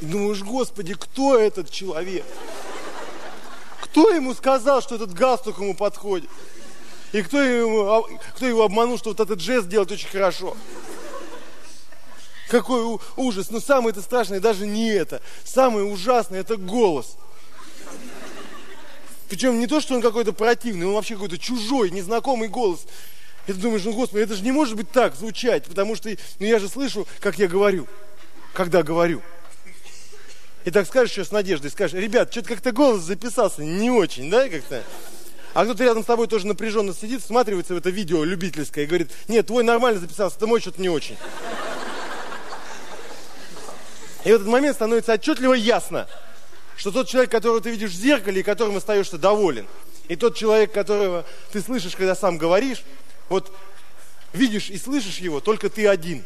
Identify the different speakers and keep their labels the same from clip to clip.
Speaker 1: И думаешь, Господи, кто этот человек? Кто ему сказал, что этот галстук ему подходит? И кто, ему, кто его обманул, что вот этот жест делать очень хорошо? Какой ужас. Но самое это страшное даже не это. Самое ужасное это голос. Причем не то, что он какой-то противный, он вообще какой-то чужой, незнакомый голос. И ты думаешь, ну господи, это же не может быть так звучать, потому что ну, я же слышу, как я говорю, когда говорю. И так скажешь еще с надеждой, скажешь, ребят, что-то как-то голос записался не очень, да, как-то? А кто-то рядом с тобой тоже напряженно сидит, всматривается в это видео любительское и говорит, нет, твой нормально записался, ты мой что-то не очень. И в этот момент становится отчетливо ясно, что тот человек, которого ты видишь в зеркале и которым остаешься доволен, и тот человек, которого ты слышишь, когда сам говоришь, вот видишь и слышишь его только ты один.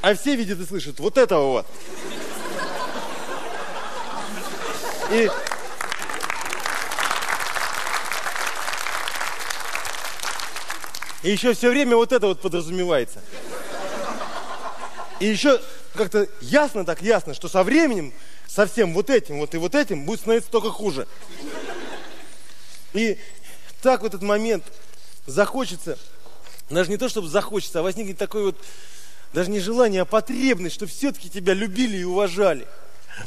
Speaker 1: А все видят и слышат вот этого вот. И И еще все время вот это вот подразумевается. И еще как-то ясно так ясно, что со временем совсем вот этим вот и вот этим будет становиться только хуже. И так в этот момент захочется, даже не то, чтобы захочется, а возникнет такое вот, даже не желание, а потребность, чтобы все-таки тебя любили и уважали.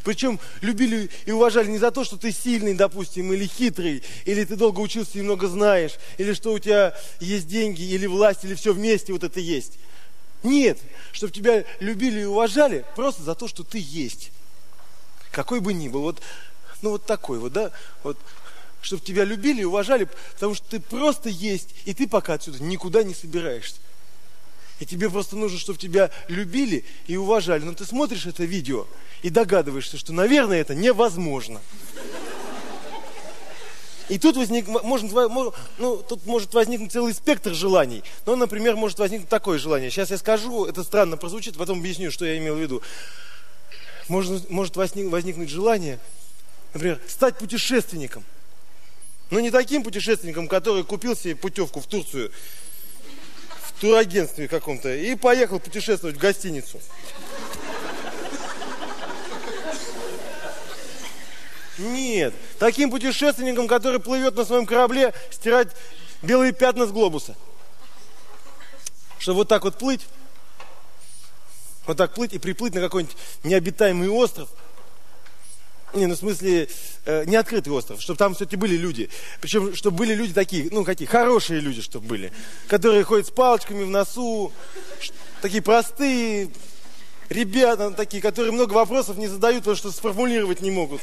Speaker 1: Причем любили и уважали не за то, что ты сильный, допустим, или хитрый, или ты долго учился и много знаешь, или что у тебя есть деньги, или власть, или все вместе вот это есть. Нет, чтобы тебя любили и уважали просто за то, что ты есть. Какой бы ни был, вот, ну вот такой вот, да, вот, чтобы тебя любили и уважали, потому что ты просто есть, и ты пока отсюда никуда не собираешься. И тебе просто нужно, чтобы тебя любили и уважали. Но ты смотришь это видео и догадываешься, что, наверное, это невозможно. И тут, возник, может, ну, тут может возникнуть целый спектр желаний. Ну, например, может возникнуть такое желание. Сейчас я скажу, это странно прозвучит, потом объясню, что я имел в виду. Может, может возник, возникнуть желание, например, стать путешественником. Но не таким путешественником, который купил себе путевку в Турцию турагентстве каком-то и поехал путешествовать в гостиницу. Нет, таким путешественником, который плывет на своем корабле, стирать белые пятна с глобуса. Чтобы вот так вот плыть, вот так плыть и приплыть на какой-нибудь необитаемый остров. Не, ну в смысле, э, не открытый остров, чтобы там все-таки были люди. Причем, чтобы были люди такие, ну какие, хорошие люди, чтобы были. Которые ходят с палочками в носу, такие простые ребята такие, которые много вопросов не задают, потому что сформулировать не могут.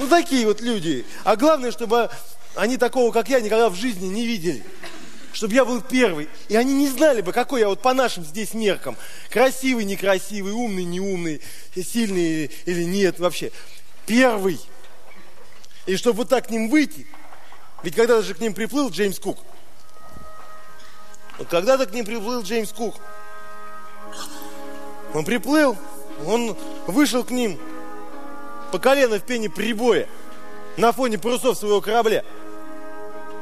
Speaker 1: Ну, такие вот люди. А главное, чтобы они такого, как я, никогда в жизни не видели. Чтобы я был первый. И они не знали бы, какой я вот по нашим здесь меркам. Красивый, некрасивый, умный, неумный, сильный или нет вообще. Первый. И чтобы вот так к ним выйти. Ведь когда-то же к ним приплыл Джеймс Кук. Вот когда-то к ним приплыл Джеймс Кук. Он приплыл, он вышел к ним, по колено в пене прибоя на фоне парусов своего корабля.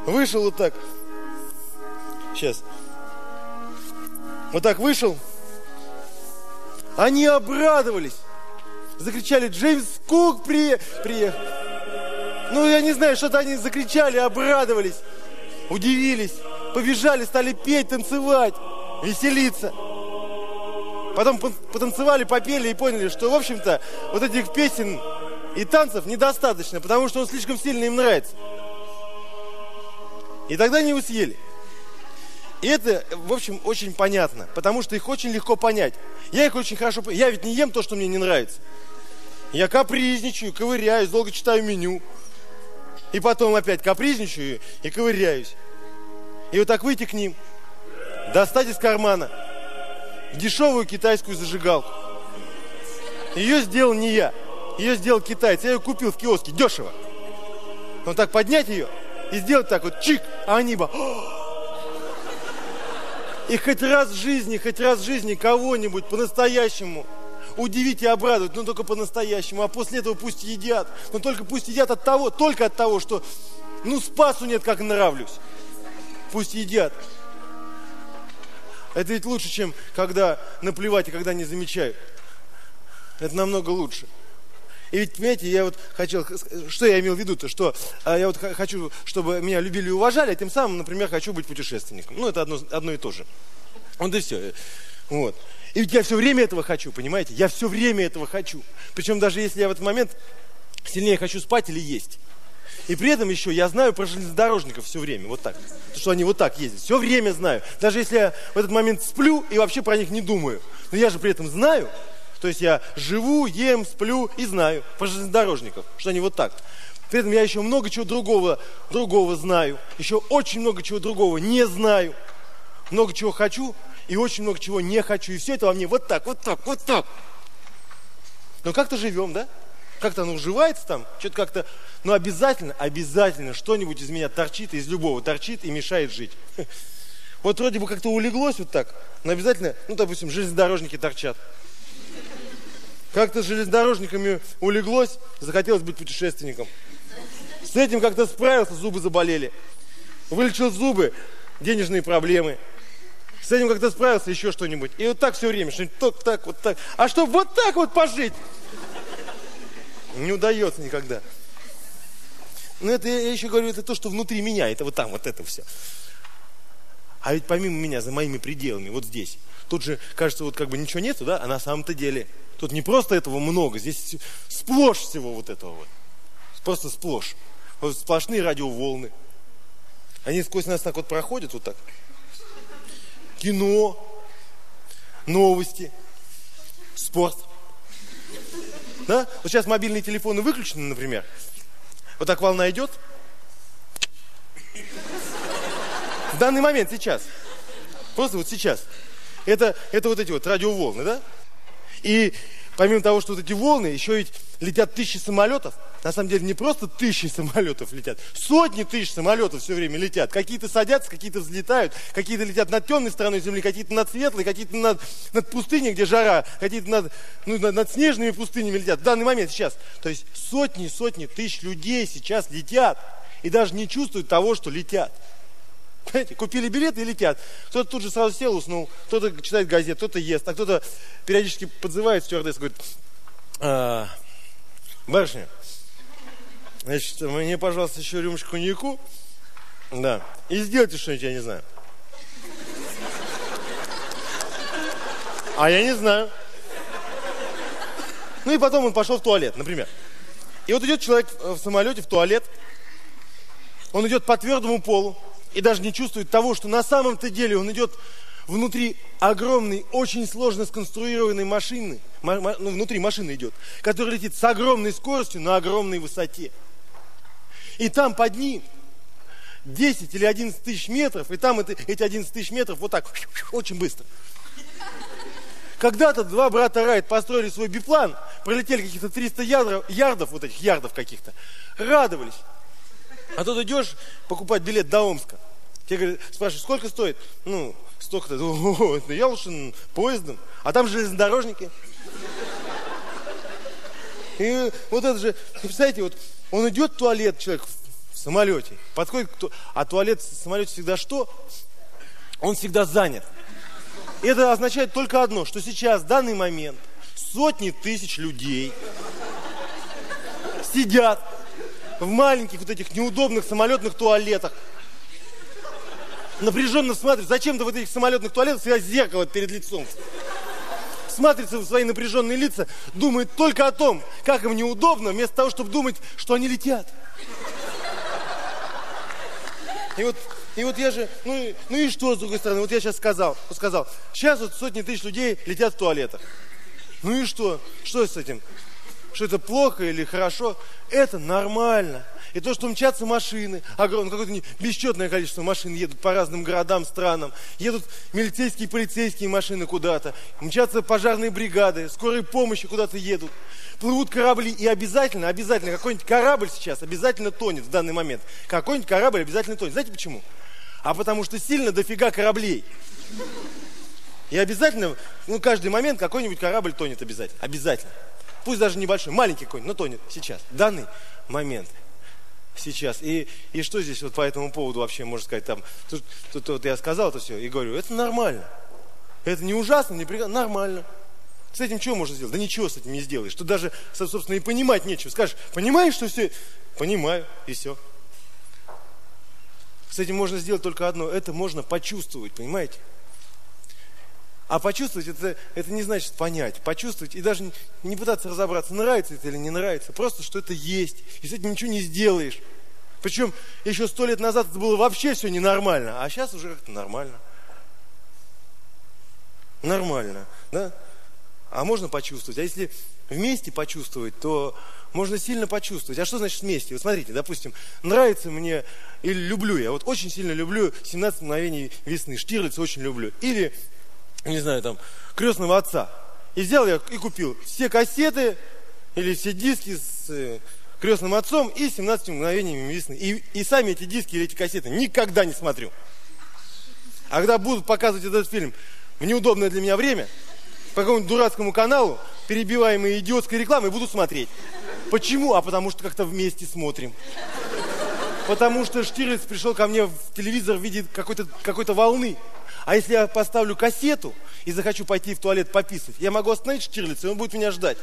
Speaker 1: Вышел вот так. Сейчас. Вот так вышел. Они обрадовались. Закричали, Джеймс Кук при... приехал. Ну, я не знаю, что-то они закричали, обрадовались, удивились, побежали, стали петь, танцевать, веселиться. Потом потанцевали, попели и поняли, что, в общем-то, вот этих песен и танцев недостаточно, потому что он слишком сильно им нравится. И тогда они его съели. И это, в общем, очень понятно, потому что их очень легко понять. Я их очень хорошо Я ведь не ем то, что мне не нравится. Я капризничаю, ковыряюсь, долго читаю меню. И потом опять капризничаю и ковыряюсь. И вот так выйти к ним, достать из кармана дешевую китайскую зажигалку. Ее сделал не я. Ее сделал китайец. Я ее купил в киоске дешево. Но так поднять ее и сделать так вот чик, а они бы... И хоть раз в жизни, хоть раз в жизни кого-нибудь по-настоящему удивить и обрадовать, но только по-настоящему. А после этого пусть едят. Но только пусть едят от того, только от того, что ну спасу нет, как нравлюсь. Пусть едят. Это ведь лучше, чем когда наплевать и когда не замечают. Это намного лучше. И ведь, понимаете, я вот хотел, что я имел в виду-то, что а, я вот хочу, чтобы меня любили и уважали, а тем самым, например, хочу быть путешественником. Ну, это одно, одно и то же. Вот и все. Вот. И ведь я все время этого хочу, понимаете? Я все время этого хочу. Причем даже если я в этот момент сильнее хочу спать или есть. И при этом еще я знаю про железнодорожников все время, вот так. Что они вот так ездят. Все время знаю. Даже если я в этот момент сплю и вообще про них не думаю. Но я же при этом знаю. То есть я живу, ем, сплю и знаю про железнодорожников, что они вот так. При этом я еще много чего другого, другого знаю. Еще очень много чего другого не знаю. Много чего хочу и очень много чего не хочу. И все это во мне вот так, вот так, вот так. Но как-то живем, да? как-то оно уживается там, что-то как-то, но обязательно, обязательно что-нибудь из меня торчит, из любого торчит и мешает жить. Вот вроде бы как-то улеглось вот так, но обязательно, ну, допустим, железнодорожники торчат. Как-то железнодорожниками улеглось, захотелось быть путешественником. С этим как-то справился, зубы заболели. Вылечил зубы, денежные проблемы. С этим как-то справился, еще что-нибудь. И вот так все время, что-нибудь так, так, вот так. А что вот так вот пожить? Не удается никогда. Но это я еще говорю, это то, что внутри меня, это вот там, вот это все. А ведь помимо меня, за моими пределами, вот здесь, тут же, кажется, вот как бы ничего нету, да, а на самом-то деле, тут не просто этого много, здесь сплошь всего вот этого вот. Просто сплошь. Вот сплошные радиоволны. Они сквозь нас так вот проходят, вот так. Кино, новости, спорт – да? Вот сейчас мобильные телефоны выключены, например. Вот так волна идет. В данный момент, сейчас. Просто вот сейчас. Это, это вот эти вот радиоволны, да? И помимо того, что вот эти волны, еще ведь летят тысячи самолетов. На самом деле не просто тысячи самолетов летят, сотни тысяч самолетов все время летят. Какие-то садятся, какие-то взлетают, какие-то летят над темной стороной Земли, какие-то над светлой, какие-то над, над пустыней, где жара, какие-то над, ну, над, над снежными пустынями летят. В данный момент сейчас. То есть сотни, сотни тысяч людей сейчас летят и даже не чувствуют того, что летят. Понимаете, купили билеты и летят. Кто-то тут же сразу сел, уснул, кто-то читает газет, кто-то ест, а кто-то периодически подзывает стюардесс, говорит, а, барышня, значит, мне, пожалуйста, еще рюмочку коньяку, да, и сделайте что-нибудь, я не знаю. А я не знаю. Ну и потом он пошел в туалет, например. И вот идет человек в самолете в туалет, он идет по твердому полу, и даже не чувствует того, что на самом-то деле он идет внутри огромной, очень сложно сконструированной машины, ну, внутри машины идет, которая летит с огромной скоростью на огромной высоте. И там под ним 10 или 11 тысяч метров, и там это, эти 11 тысяч метров вот так, очень быстро. Когда-то два брата Райт построили свой биплан, пролетели каких-то 300 ярдов, ярдов вот этих ярдов каких-то, радовались. А тут идешь покупать билет до Омска. Тебе говорят, спрашивают, сколько стоит? Ну, столько-то. О, я лучше поездом. А там железнодорожники. И вот это же, представляете, вот он идет в туалет, человек в самолете, подходит к ту... а туалет в самолете всегда что? Он всегда занят. И это означает только одно, что сейчас, в данный момент, сотни тысяч людей сидят в маленьких вот этих неудобных самолетных туалетах. Напряженно смотрят. Зачем-то в этих самолетных туалетах всегда зеркало перед лицом. Смотрится в свои напряженные лица, думает только о том, как им неудобно, вместо того, чтобы думать, что они летят. И вот, и вот я же, ну, ну и что, с другой стороны, вот я сейчас сказал, сказал, сейчас вот сотни тысяч людей летят в туалетах. Ну и что? Что с этим? Что это плохо или хорошо, это нормально. И то, что мчатся машины, огромное, какое-то бесчетное количество машин едут по разным городам, странам, едут милицейские, полицейские машины куда-то, мчатся пожарные бригады, скорые помощи куда-то едут, плывут корабли, и обязательно, обязательно, какой-нибудь корабль сейчас обязательно тонет в данный момент. Какой-нибудь корабль обязательно тонет. Знаете почему? А потому что сильно дофига кораблей. И обязательно, ну, каждый момент какой-нибудь корабль тонет обязательно. Обязательно пусть даже небольшой, маленький какой-нибудь, но тонет сейчас, данный момент. Сейчас. И, и что здесь вот по этому поводу вообще можно сказать? Там, тут, тут вот я сказал это все и говорю, это нормально. Это не ужасно, не прекрасно, нормально. С этим что можно сделать? Да ничего с этим не сделаешь. Что даже, собственно, и понимать нечего. Скажешь, понимаешь, что все? Понимаю, и все. С этим можно сделать только одно. Это можно почувствовать, понимаете? А почувствовать это, это не значит понять. Почувствовать и даже не, пытаться разобраться, нравится это или не нравится. Просто, что это есть. И с этим ничего не сделаешь. Причем еще сто лет назад это было вообще все ненормально. А сейчас уже как-то нормально. Нормально, да? А можно почувствовать. А если вместе почувствовать, то можно сильно почувствовать. А что значит вместе? Вот смотрите, допустим, нравится мне или люблю я. Вот очень сильно люблю 17 мгновений весны. Штирлица очень люблю. Или, не знаю, там, крестного отца. И взял я и купил все кассеты или все диски с э, крестным отцом и 17 мгновениями весны. И, и сами эти диски или эти кассеты никогда не смотрю. А когда будут показывать этот фильм в неудобное для меня время, по какому-нибудь дурацкому каналу, перебиваемые идиотской рекламой, буду смотреть. Почему? А потому что как-то вместе смотрим. Потому что Штирлиц пришел ко мне в телевизор в виде какой-то какой волны. А если я поставлю кассету и захочу пойти в туалет пописать, я могу остановить Штирлица, и он будет меня ждать.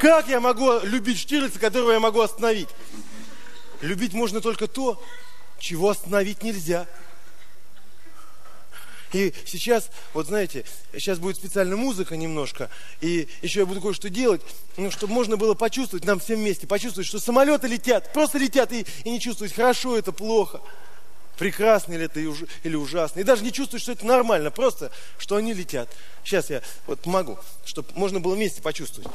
Speaker 1: Как я могу любить Штирлица, которого я могу остановить? Любить можно только то, чего остановить нельзя. И сейчас, вот знаете, сейчас будет специальная музыка немножко, и еще я буду кое-что делать, ну, чтобы можно было почувствовать, нам всем вместе, почувствовать, что самолеты летят, просто летят, и, и не чувствовать, хорошо это, плохо, прекрасно ли это или ужасно, и даже не чувствовать, что это нормально, просто, что они летят. Сейчас я вот помогу, чтобы можно было вместе почувствовать.